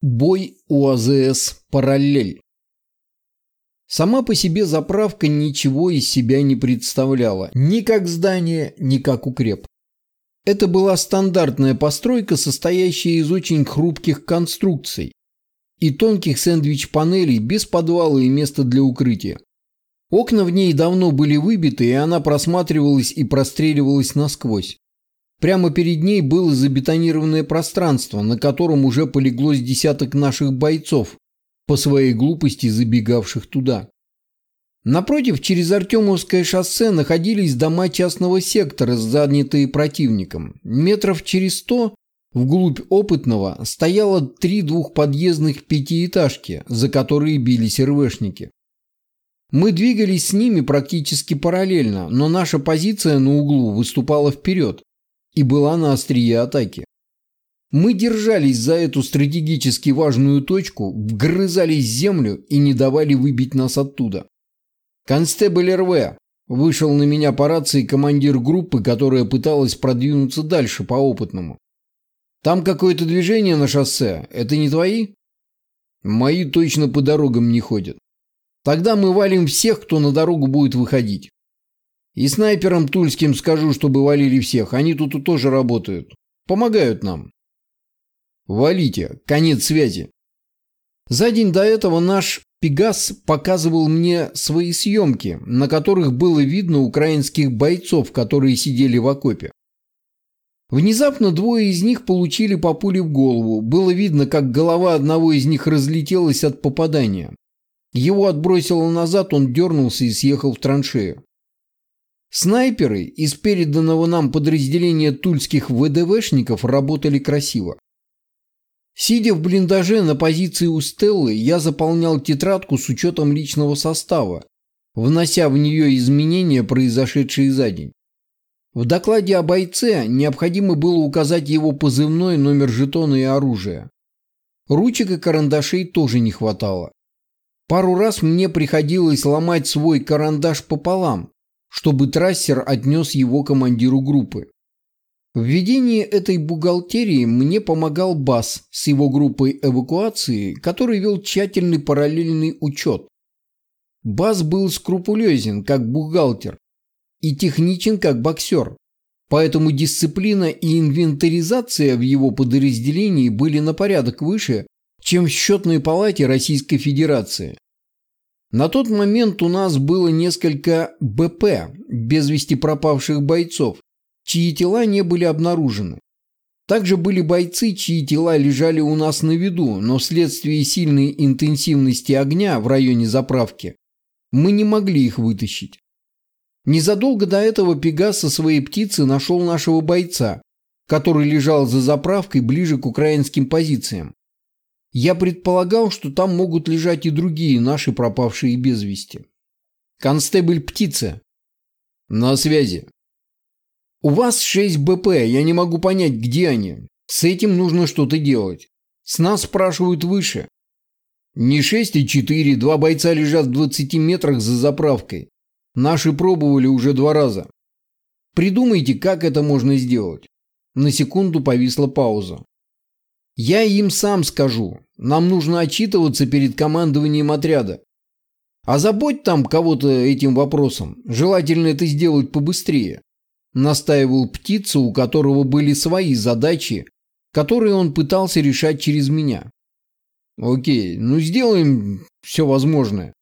Бой УАЗС «Параллель». Сама по себе заправка ничего из себя не представляла, ни как здание, ни как укреп. Это была стандартная постройка, состоящая из очень хрупких конструкций и тонких сэндвич-панелей без подвала и места для укрытия. Окна в ней давно были выбиты, и она просматривалась и простреливалась насквозь. Прямо перед ней было забетонированное пространство, на котором уже полегло с десяток наших бойцов, по своей глупости забегавших туда. Напротив, через Артемовское шоссе находились дома частного сектора, занятые противником. Метров через сто, вглубь опытного, стояло три двухподъездных пятиэтажки, за которые бились РВшники. Мы двигались с ними практически параллельно, но наша позиция на углу выступала вперед, и была на острие атаки. Мы держались за эту стратегически важную точку, вгрызались в землю и не давали выбить нас оттуда. «Констебль РВ!» – вышел на меня по рации командир группы, которая пыталась продвинуться дальше по опытному. «Там какое-то движение на шоссе. Это не твои?» «Мои точно по дорогам не ходят. Тогда мы валим всех, кто на дорогу будет выходить. И снайперам тульским скажу, чтобы валили всех. Они тут тоже работают. Помогают нам. Валите. Конец связи. За день до этого наш Пегас показывал мне свои съемки, на которых было видно украинских бойцов, которые сидели в окопе. Внезапно двое из них получили по пуле в голову. Было видно, как голова одного из них разлетелась от попадания. Его отбросило назад, он дернулся и съехал в траншею. Снайперы из переданного нам подразделения тульских ВДВшников работали красиво. Сидя в блиндаже на позиции у Стеллы, я заполнял тетрадку с учетом личного состава, внося в нее изменения, произошедшие за день. В докладе о бойце необходимо было указать его позывной, номер жетона и оружия. Ручек и карандашей тоже не хватало. Пару раз мне приходилось ломать свой карандаш пополам, чтобы трассер отнес его командиру группы. В ведении этой бухгалтерии мне помогал Бас с его группой эвакуации, который вел тщательный параллельный учет. Бас был скрупулезен, как бухгалтер, и техничен, как боксер, поэтому дисциплина и инвентаризация в его подразделении были на порядок выше, чем в счетной палате Российской Федерации. На тот момент у нас было несколько БП, без вести пропавших бойцов, чьи тела не были обнаружены. Также были бойцы, чьи тела лежали у нас на виду, но вследствие сильной интенсивности огня в районе заправки мы не могли их вытащить. Незадолго до этого Пегас со своей птицы нашел нашего бойца, который лежал за заправкой ближе к украинским позициям. Я предполагал, что там могут лежать и другие наши пропавшие без вести. Констебль Птица. На связи. У вас 6 БП, я не могу понять, где они. С этим нужно что-то делать. С нас спрашивают выше. Не 6 и 4, два бойца лежат в 20 метрах за заправкой. Наши пробовали уже два раза. Придумайте, как это можно сделать. На секунду повисла пауза. Я им сам скажу. Нам нужно отчитываться перед командованием отряда. А забудь там кого-то этим вопросом. Желательно это сделать побыстрее. Настаивал птица, у которого были свои задачи, которые он пытался решать через меня. Окей, ну сделаем все возможное.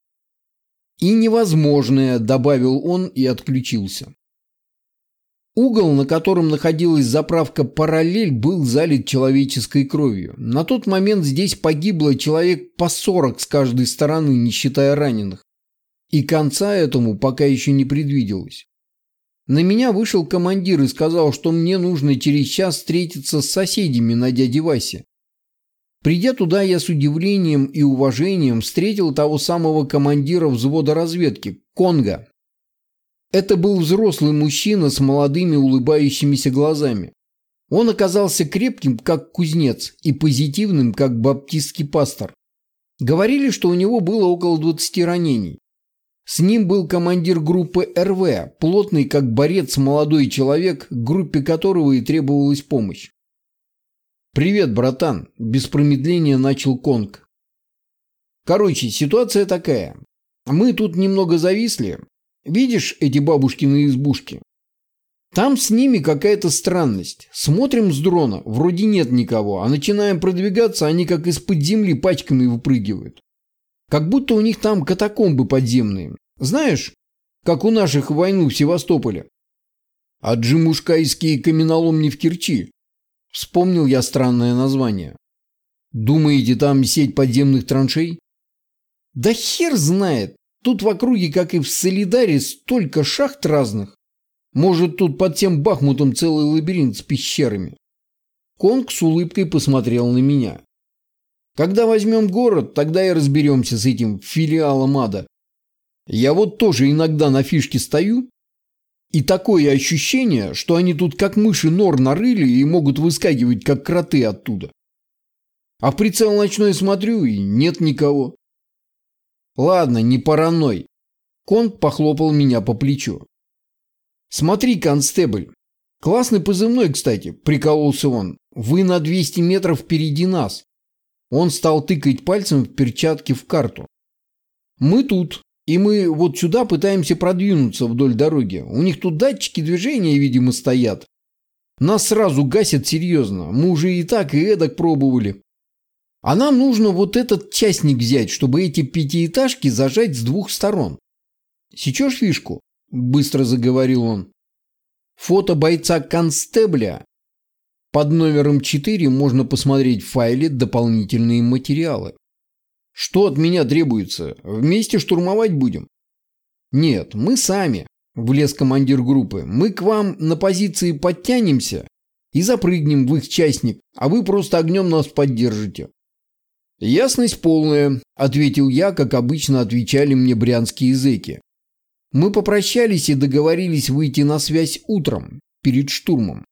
И невозможное, добавил он и отключился. Угол, на котором находилась заправка «Параллель», был залит человеческой кровью. На тот момент здесь погибло человек по 40 с каждой стороны, не считая раненых. И конца этому пока еще не предвиделось. На меня вышел командир и сказал, что мне нужно через час встретиться с соседями на дяде Васе. Придя туда, я с удивлением и уважением встретил того самого командира взвода разведки, Конга, это был взрослый мужчина с молодыми улыбающимися глазами. Он оказался крепким, как кузнец, и позитивным, как баптистский пастор. Говорили, что у него было около 20 ранений. С ним был командир группы РВ, плотный, как борец молодой человек, группе которого и требовалась помощь. «Привет, братан!» – без промедления начал Конг. «Короче, ситуация такая. Мы тут немного зависли. Видишь эти бабушкины избушки? Там с ними какая-то странность. Смотрим с дрона, вроде нет никого, а начинаем продвигаться, они как из-под земли пачками выпрыгивают. Как будто у них там катакомбы подземные. Знаешь, как у наших войну в Севастополе? А джимушкайские каменоломни в Керчи. Вспомнил я странное название. Думаете, там сеть подземных траншей? Да хер знает. Тут в округе, как и в Солидаре, столько шахт разных. Может, тут под тем Бахмутом целый лабиринт с пещерами. Конг с улыбкой посмотрел на меня. Когда возьмем город, тогда и разберемся с этим филиалом ада. Я вот тоже иногда на фишке стою и такое ощущение, что они тут как мыши нор нарыли и могут выскакивать, как кроты оттуда. А в прицел ночной смотрю, и нет никого. Ладно, не параной. Конг похлопал меня по плечу. Смотри, констебль. Классный позывной, кстати, прикололся он. Вы на 200 метров впереди нас. Он стал тыкать пальцем в перчатке в карту. Мы тут, и мы вот сюда пытаемся продвинуться вдоль дороги. У них тут датчики движения, видимо, стоят. Нас сразу гасят серьезно. Мы уже и так, и эдак пробовали. А нам нужно вот этот частник взять, чтобы эти пятиэтажки зажать с двух сторон. Сечешь фишку? Быстро заговорил он. Фото бойца констебля. Под номером 4 можно посмотреть в файле дополнительные материалы. Что от меня требуется? Вместе штурмовать будем? Нет, мы сами, влез командир группы. Мы к вам на позиции подтянемся и запрыгнем в их частник, а вы просто огнем нас поддержите. Ясность полная, ответил я, как обычно отвечали мне брянские языки. Мы попрощались и договорились выйти на связь утром, перед штурмом.